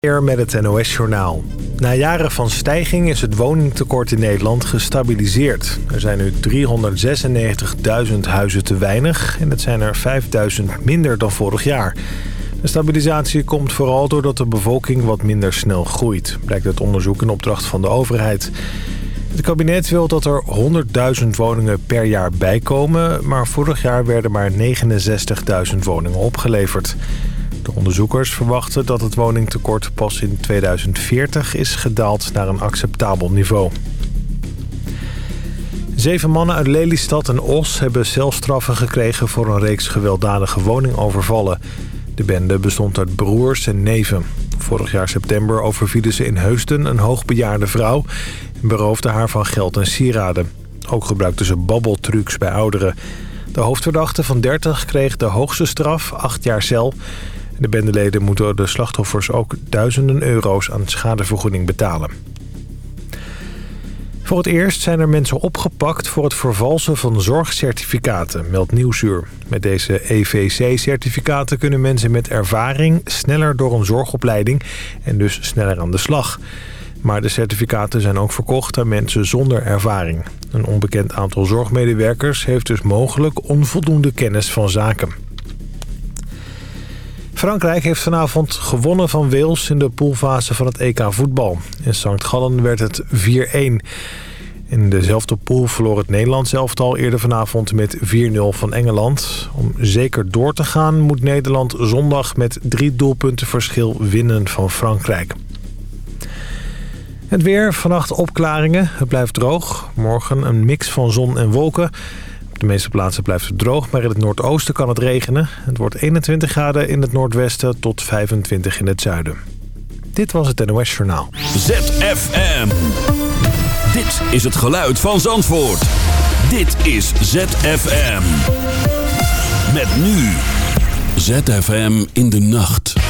met het NOS-journaal. Na jaren van stijging is het woningtekort in Nederland gestabiliseerd. Er zijn nu 396.000 huizen te weinig en het zijn er 5.000 minder dan vorig jaar. De stabilisatie komt vooral doordat de bevolking wat minder snel groeit... blijkt uit onderzoek in opdracht van de overheid. Het kabinet wil dat er 100.000 woningen per jaar bijkomen... maar vorig jaar werden maar 69.000 woningen opgeleverd... De onderzoekers verwachten dat het woningtekort pas in 2040 is gedaald naar een acceptabel niveau. Zeven mannen uit Lelystad en Os hebben celstraffen gekregen voor een reeks gewelddadige woningovervallen. De bende bestond uit broers en neven. Vorig jaar september overvielen ze in Heusden een hoogbejaarde vrouw... en beroofden haar van geld en sieraden. Ook gebruikten ze babbeltrucs bij ouderen. De hoofdverdachte van 30 kreeg de hoogste straf, acht jaar cel... De bendeleden moeten de slachtoffers ook duizenden euro's aan schadevergoeding betalen. Voor het eerst zijn er mensen opgepakt voor het vervalsen van zorgcertificaten, meldt Nieuwsuur. Met deze EVC-certificaten kunnen mensen met ervaring sneller door een zorgopleiding en dus sneller aan de slag. Maar de certificaten zijn ook verkocht aan mensen zonder ervaring. Een onbekend aantal zorgmedewerkers heeft dus mogelijk onvoldoende kennis van zaken. Frankrijk heeft vanavond gewonnen van Wales in de poolfase van het EK voetbal. In St. Gallen werd het 4-1. In dezelfde pool verloor het Nederlands elftal eerder vanavond met 4-0 van Engeland. Om zeker door te gaan moet Nederland zondag met drie doelpunten verschil winnen van Frankrijk. Het weer, vannacht opklaringen. Het blijft droog. Morgen een mix van zon en wolken de meeste plaatsen blijft het droog, maar in het noordoosten kan het regenen. Het wordt 21 graden in het noordwesten tot 25 in het zuiden. Dit was het NOS Journaal. ZFM. Dit is het geluid van Zandvoort. Dit is ZFM. Met nu. ZFM in de nacht.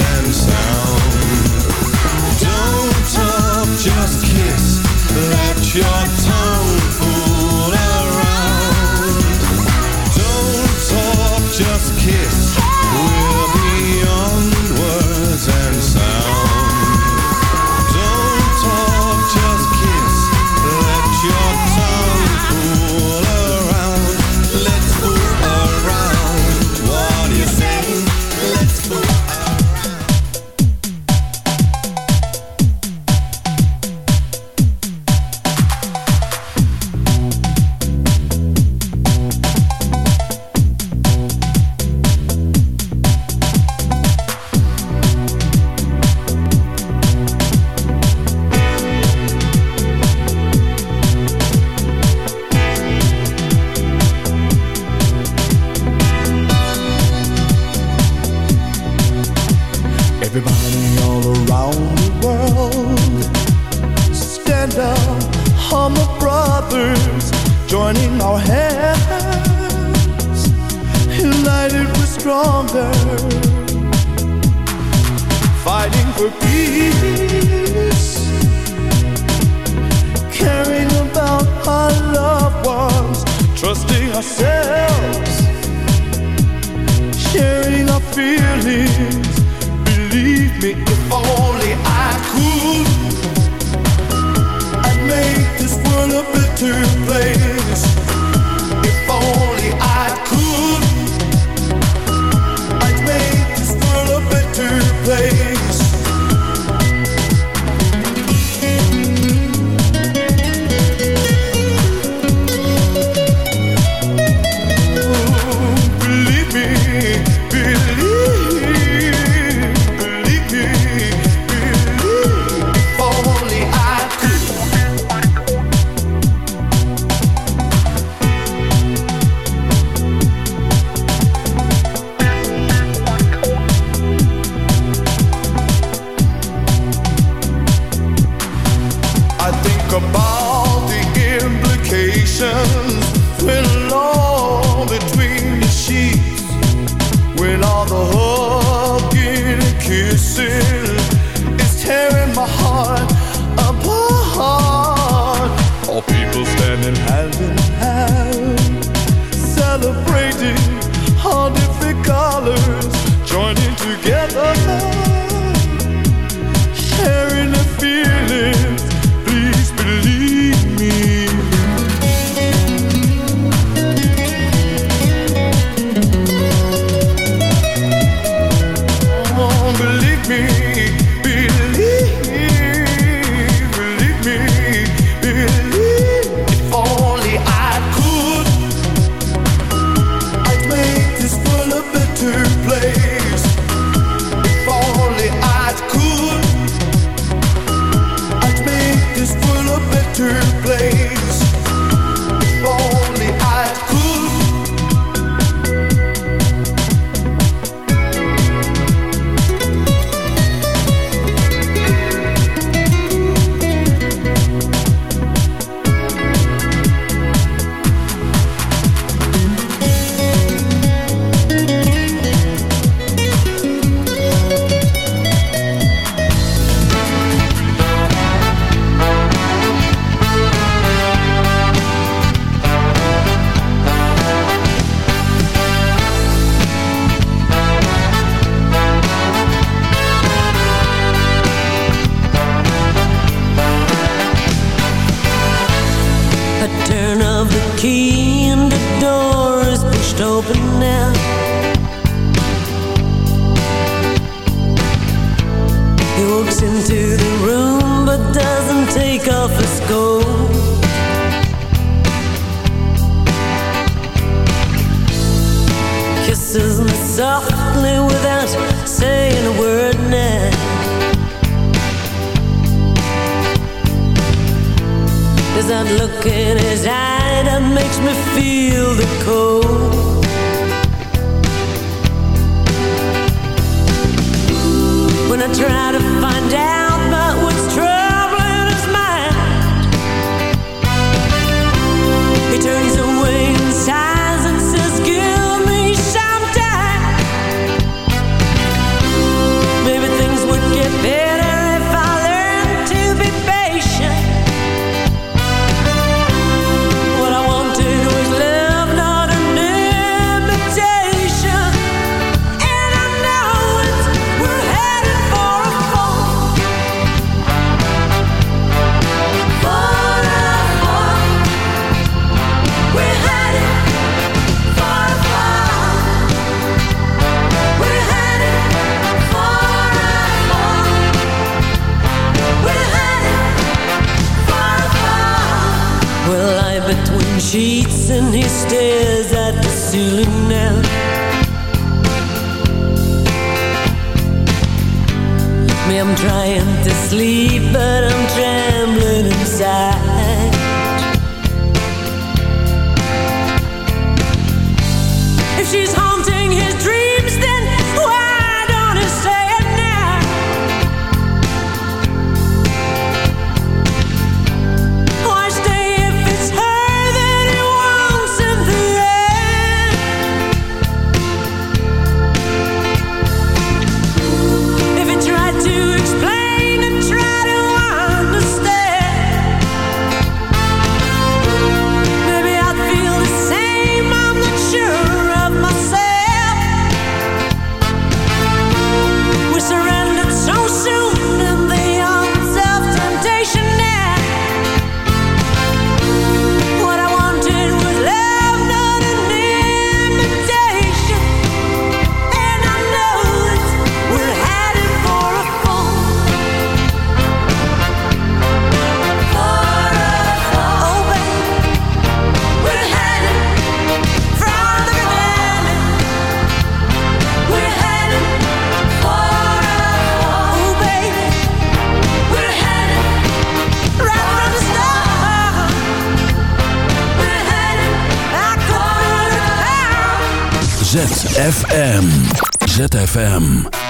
and Sheets and he stares at the ceiling now. Me, I'm trying to sleep but I'm trembling inside. If she's haunting his dreams ZFM. ZFM.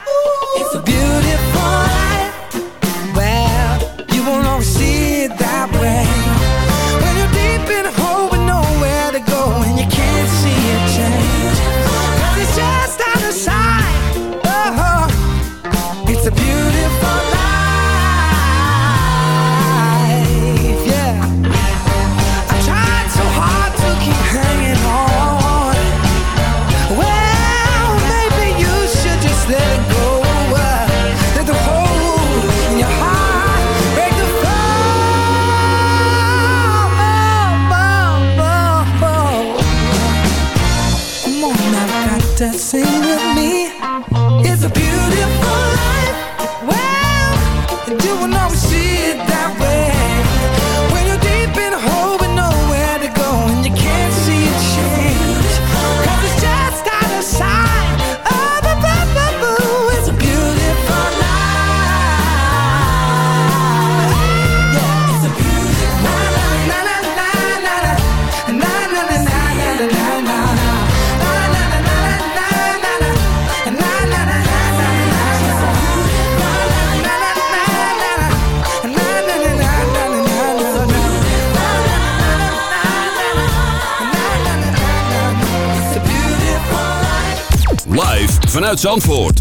Uit Zandvoort.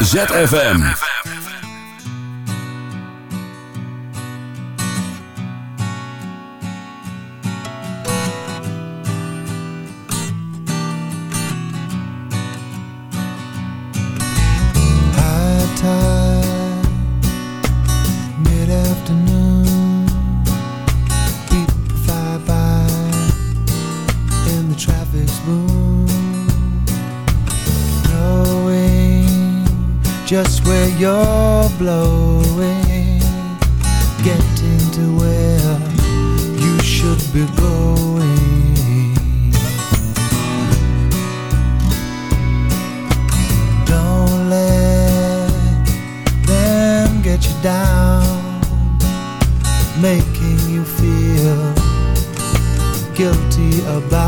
ZFM. Making you feel guilty about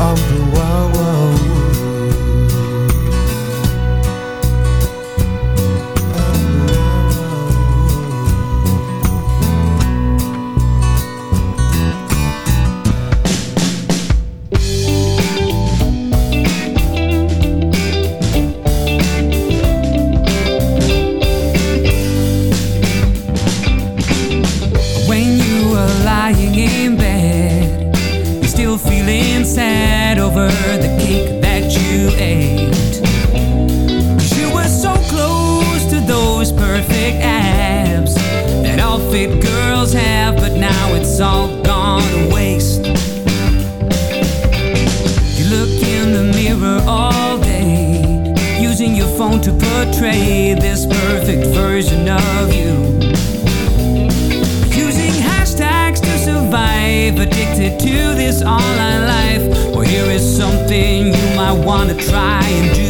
of the wild, over the cake that you ate. You were so close to those perfect abs that all fit girls have, but now it's all gone to waste. You look in the mirror all day, using your phone to portray this perfect version of you. Using hashtags to survive, addicted to this online life here is something you might want to try and do.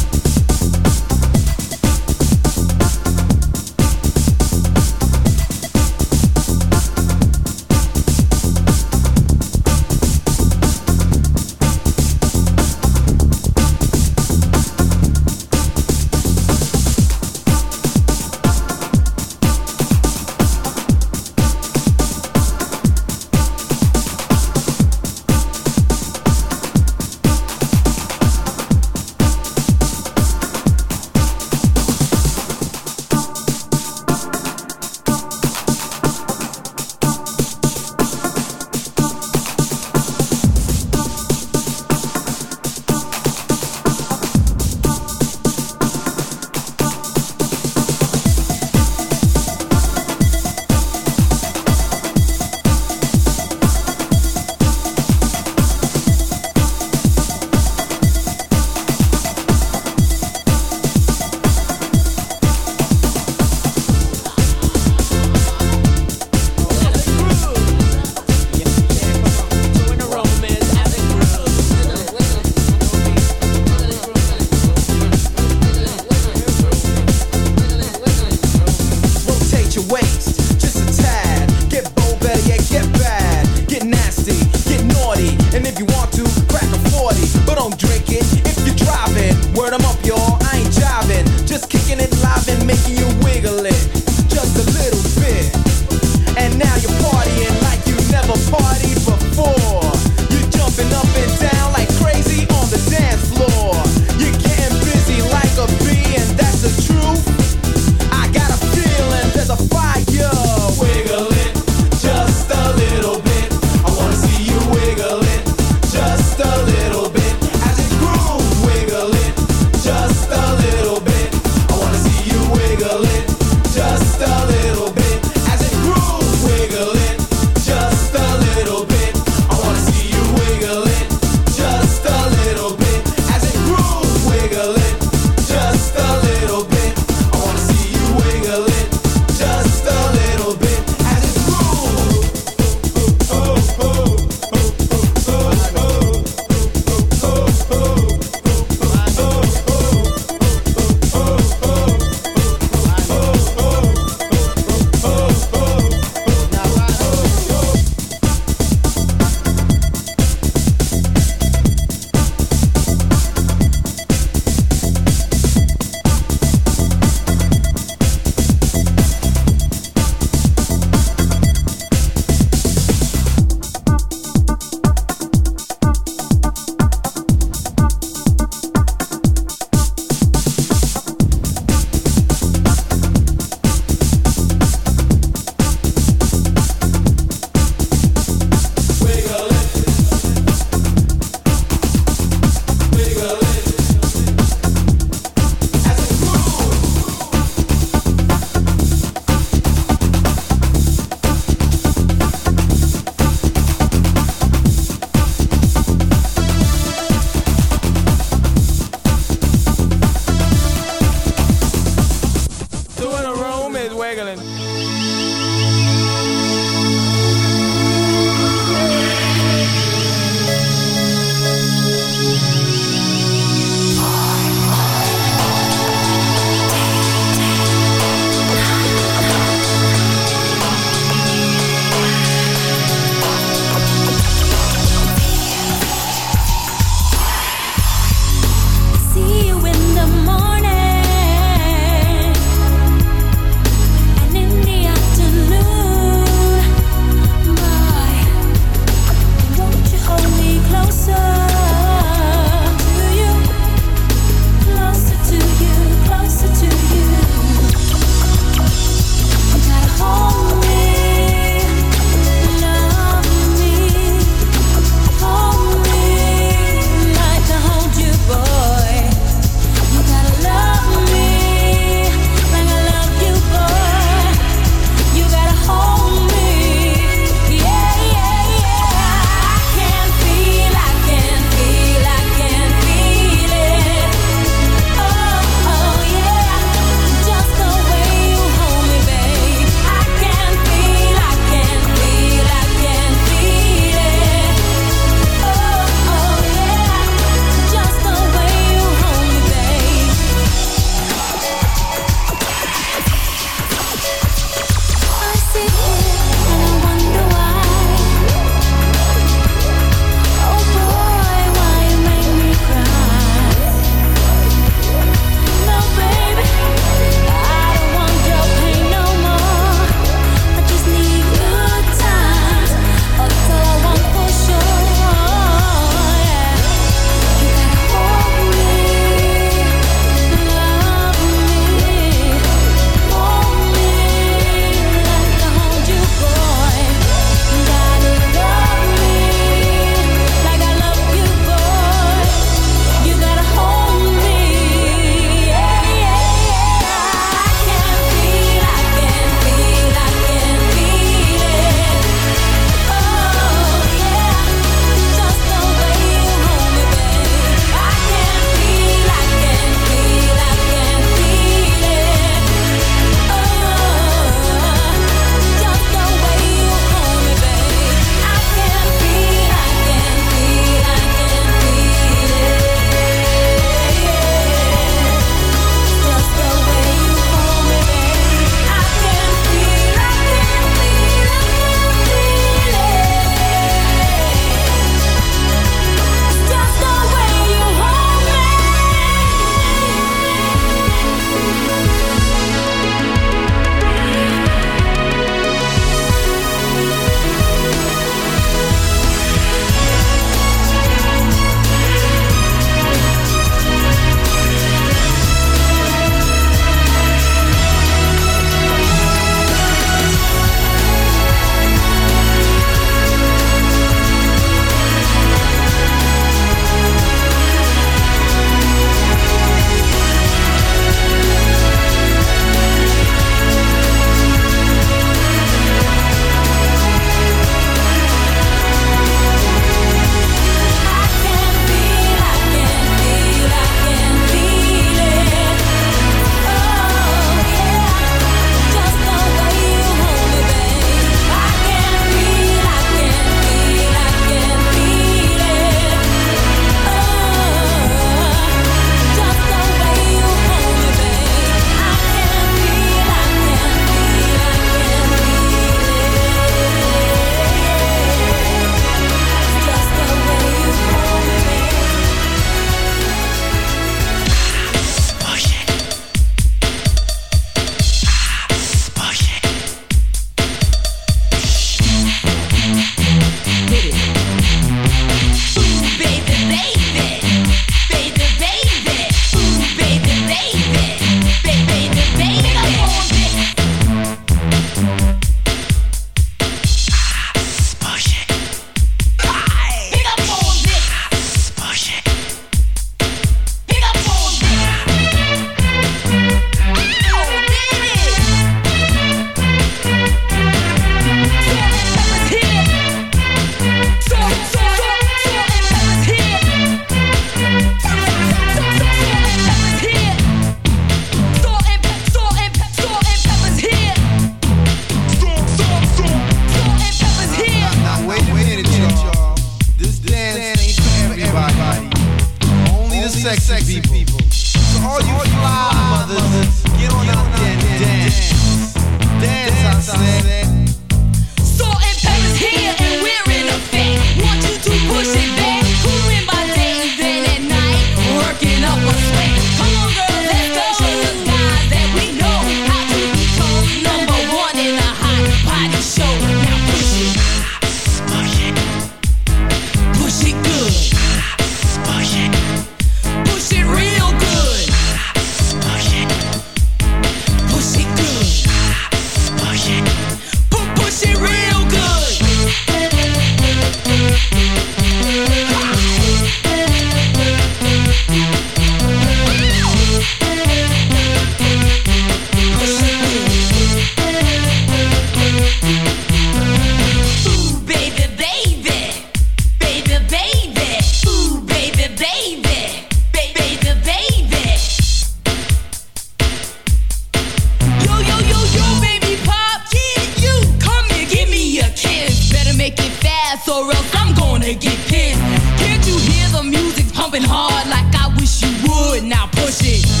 else I'm gonna get kissed. Can't you hear the music pumping hard like I wish you would? Now push it.